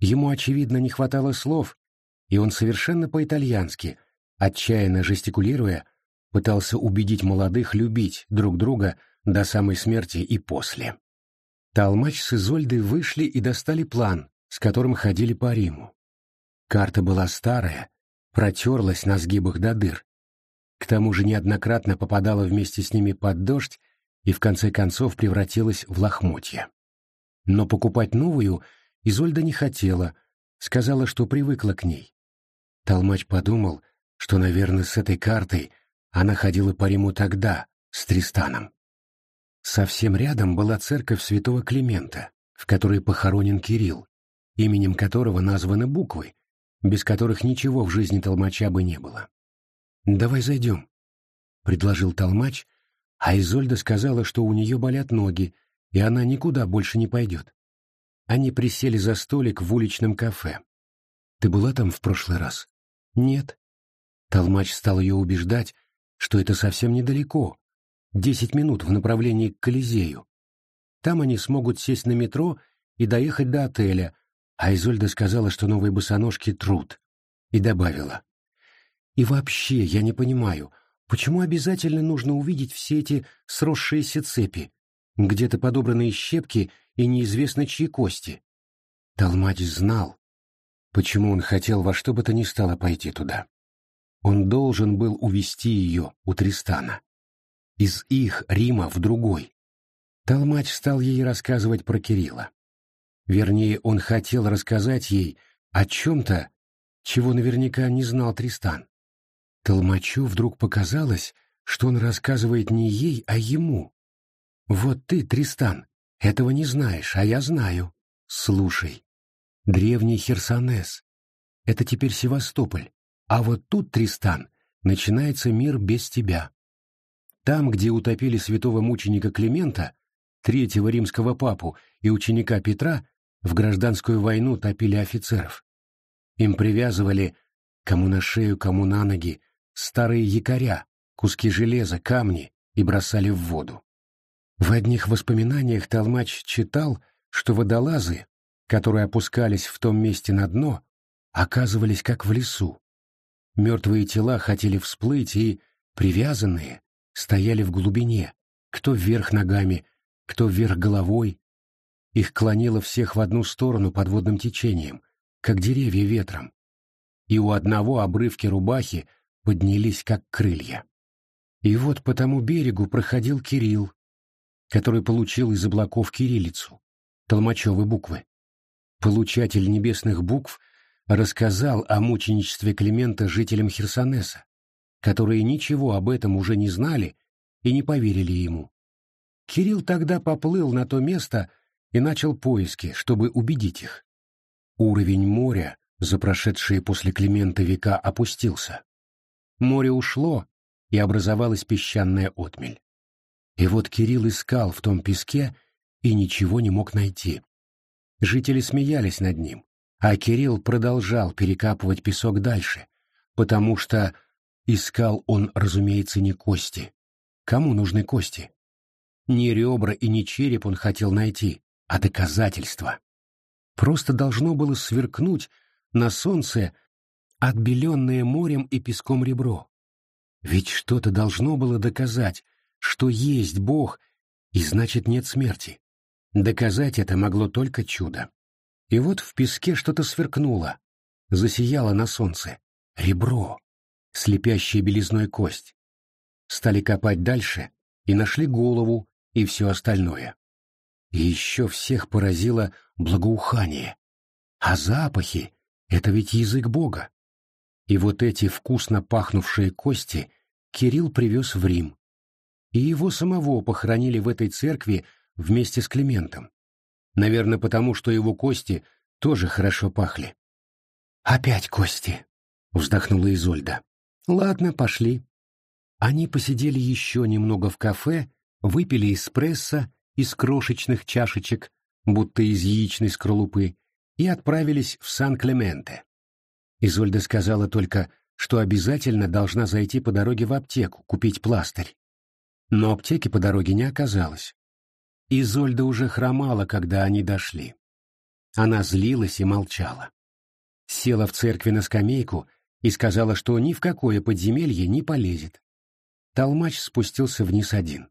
Ему, очевидно, не хватало слов, и он совершенно по-итальянски, отчаянно жестикулируя, пытался убедить молодых любить друг друга до самой смерти и после. Толмач с Изольдой вышли и достали план, с которым ходили по Риму. Карта была старая, протерлась на сгибах до дыр. К тому же неоднократно попадала вместе с ними под дождь и в конце концов превратилась в лохмотья. Но покупать новую — Изольда не хотела, сказала, что привыкла к ней. Толмач подумал, что, наверное, с этой картой она ходила по Риму тогда, с Тристаном. Совсем рядом была церковь святого Климента, в которой похоронен Кирилл, именем которого названы буквы, без которых ничего в жизни толмача бы не было. «Давай зайдем», — предложил толмач, а Изольда сказала, что у нее болят ноги, и она никуда больше не пойдет. Они присели за столик в уличном кафе. «Ты была там в прошлый раз?» «Нет». Толмач стал ее убеждать, что это совсем недалеко, десять минут в направлении к Колизею. Там они смогут сесть на метро и доехать до отеля, а Изольда сказала, что новые босоножки — труд, и добавила. «И вообще, я не понимаю, почему обязательно нужно увидеть все эти сросшиеся цепи, где-то подобранные щепки и неизвестно чьи кости. Толмач знал, почему он хотел во что бы то ни стало пойти туда. Он должен был увести ее у Тристана. Из их Рима в другой. Толмач стал ей рассказывать про Кирилла. Вернее, он хотел рассказать ей о чем-то, чего наверняка не знал Тристан. Толмачу вдруг показалось, что он рассказывает не ей, а ему. «Вот ты, Тристан, этого не знаешь, а я знаю. Слушай. Древний Херсонес. это теперь Севастополь, а вот тут, Тристан, начинается мир без тебя. Там, где утопили святого мученика Климента, третьего римского папу и ученика Петра, в гражданскую войну топили офицеров. Им привязывали, кому на шею, кому на ноги, старые якоря, куски железа, камни и бросали в воду. В одних воспоминаниях Толмач читал, что водолазы, которые опускались в том месте на дно, оказывались как в лесу. Мертвые тела хотели всплыть и, привязанные, стояли в глубине, кто вверх ногами, кто вверх головой. Их клонило всех в одну сторону подводным течением, как деревья ветром. И у одного обрывки рубахи поднялись, как крылья. И вот по тому берегу проходил Кирилл, который получил из облаков кириллицу, толмачевы буквы. Получатель небесных букв рассказал о мученичестве Климента жителям Херсонеса, которые ничего об этом уже не знали и не поверили ему. Кирилл тогда поплыл на то место и начал поиски, чтобы убедить их. Уровень моря за прошедшие после Климента века опустился. Море ушло, и образовалась песчаная отмель. И вот Кирилл искал в том песке и ничего не мог найти. Жители смеялись над ним, а Кирилл продолжал перекапывать песок дальше, потому что искал он, разумеется, не кости. Кому нужны кости? Не ребра и не череп он хотел найти, а доказательства. Просто должно было сверкнуть на солнце отбеленное морем и песком ребро. Ведь что-то должно было доказать, что есть Бог, и значит нет смерти. Доказать это могло только чудо. И вот в песке что-то сверкнуло, засияло на солнце. Ребро, слепящая белизной кость. Стали копать дальше и нашли голову и все остальное. И еще всех поразило благоухание. А запахи — это ведь язык Бога. И вот эти вкусно пахнувшие кости Кирилл привез в Рим. И его самого похоронили в этой церкви вместе с Климентом. Наверное, потому что его кости тоже хорошо пахли. «Опять кости!» — вздохнула Изольда. «Ладно, пошли». Они посидели еще немного в кафе, выпили эспрессо из крошечных чашечек, будто из яичной скорлупы, и отправились в Сан-Клементе. Изольда сказала только, что обязательно должна зайти по дороге в аптеку, купить пластырь. Но аптеки по дороге не оказалось. Изольда уже хромала, когда они дошли. Она злилась и молчала. Села в церкви на скамейку и сказала, что ни в какое подземелье не полезет. Толмач спустился вниз один.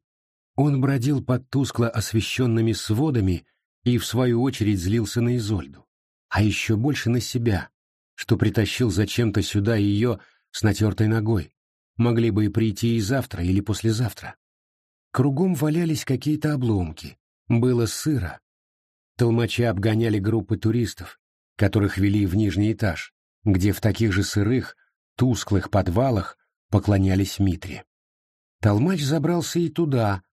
Он бродил под тускло освещенными сводами и, в свою очередь, злился на Изольду, а еще больше на себя, что притащил зачем-то сюда ее с натертой ногой. Могли бы и прийти и завтра, или послезавтра. Кругом валялись какие-то обломки. Было сыро. Толмачи обгоняли группы туристов, которых вели в нижний этаж, где в таких же сырых, тусклых подвалах поклонялись Митре. Толмач забрался и туда,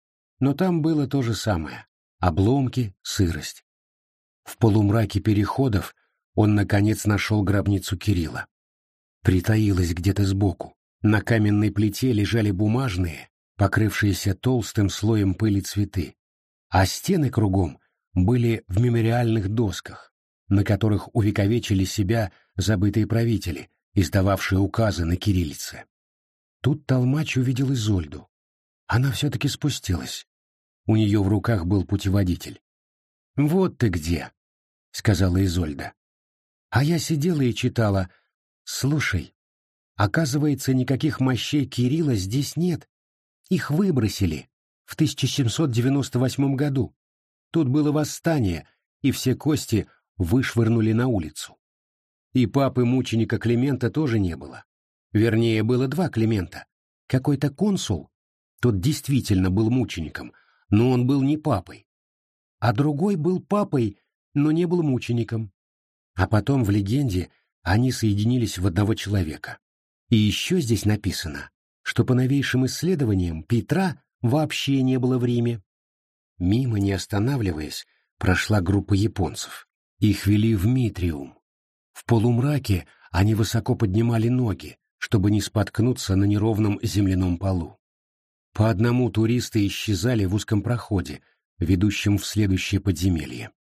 но там было то же самое — обломки, сырость. В полумраке переходов он, наконец, нашел гробницу Кирилла. Притаилась где-то сбоку. На каменной плите лежали бумажные, покрывшиеся толстым слоем пыли цветы, а стены кругом были в мемориальных досках, на которых увековечили себя забытые правители, издававшие указы на кириллице. Тут Толмач увидел Изольду. Она все-таки спустилась. У нее в руках был путеводитель. «Вот ты где», — сказала Изольда. А я сидела и читала. Слушай, оказывается, никаких мощей Кирилла здесь нет. Их выбросили в 1798 году. Тут было восстание, и все кости вышвырнули на улицу. И папы мученика Климента тоже не было. Вернее, было два Климента. Какой-то консул, тот действительно был мучеником, но он был не папой. А другой был папой, но не был мучеником. А потом в легенде они соединились в одного человека. И еще здесь написано, что по новейшим исследованиям Петра вообще не было в Риме. Мимо, не останавливаясь, прошла группа японцев. Их вели в Митриум. В полумраке они высоко поднимали ноги, чтобы не споткнуться на неровном земляном полу. По одному туристы исчезали в узком проходе, ведущем в следующее подземелье.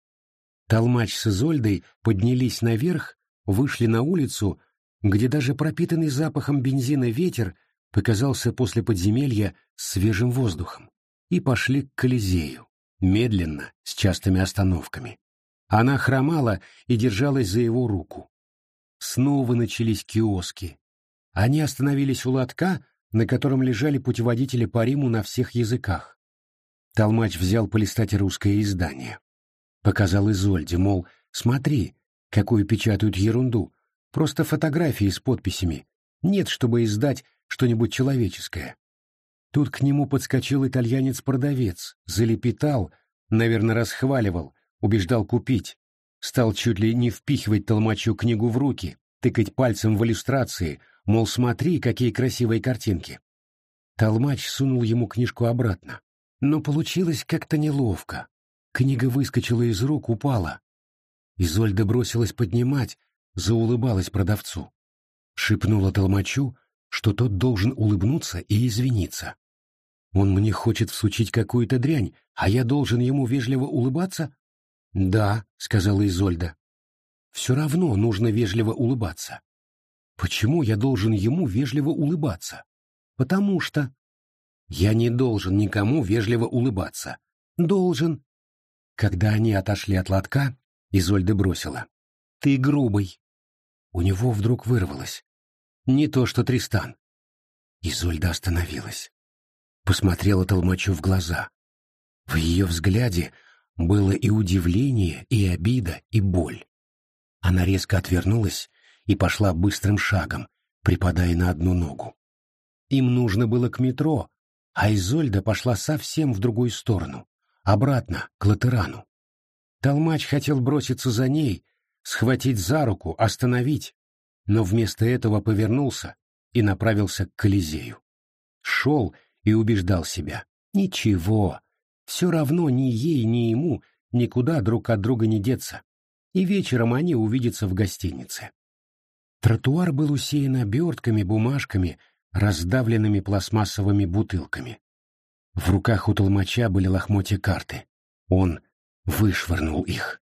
Толмач с Изольдой поднялись наверх, вышли на улицу, где даже пропитанный запахом бензина ветер показался после подземелья свежим воздухом, и пошли к Колизею, медленно, с частыми остановками. Она хромала и держалась за его руку. Снова начались киоски. Они остановились у лотка, на котором лежали путеводители по Риму на всех языках. Толмач взял полистать русское издание. Показал Изольде, мол, смотри, какую печатают ерунду, просто фотографии с подписями. Нет, чтобы издать что-нибудь человеческое. Тут к нему подскочил итальянец-продавец, залепетал, наверное, расхваливал, убеждал купить. Стал чуть ли не впихивать толмачу книгу в руки, тыкать пальцем в иллюстрации, мол, смотри, какие красивые картинки. Толмач сунул ему книжку обратно. Но получилось как-то неловко. Книга выскочила из рук, упала. Изольда бросилась поднимать, заулыбалась продавцу. Шепнула толмачу, что тот должен улыбнуться и извиниться. Он мне хочет всучить какую-то дрянь, а я должен ему вежливо улыбаться? Да, сказала Изольда. Все равно нужно вежливо улыбаться. Почему я должен ему вежливо улыбаться? Потому что... Я не должен никому вежливо улыбаться. Должен. Когда они отошли от лотка, Изольда бросила. Ты грубый. У него вдруг вырвалось. Не то что Тристан. Изольда остановилась. Посмотрела Толмачу в глаза. В ее взгляде было и удивление, и обида, и боль. Она резко отвернулась и пошла быстрым шагом, припадая на одну ногу. Им нужно было к метро, а Изольда пошла совсем в другую сторону, обратно, к Латерану. Толмач хотел броситься за ней, схватить за руку, остановить, но вместо этого повернулся и направился к Колизею. Шел и убеждал себя. Ничего, все равно ни ей, ни ему никуда друг от друга не деться, и вечером они увидятся в гостинице. Тротуар был усеян обертками, бумажками, раздавленными пластмассовыми бутылками. В руках у толмача были лохмотья карты. Он вышвырнул их.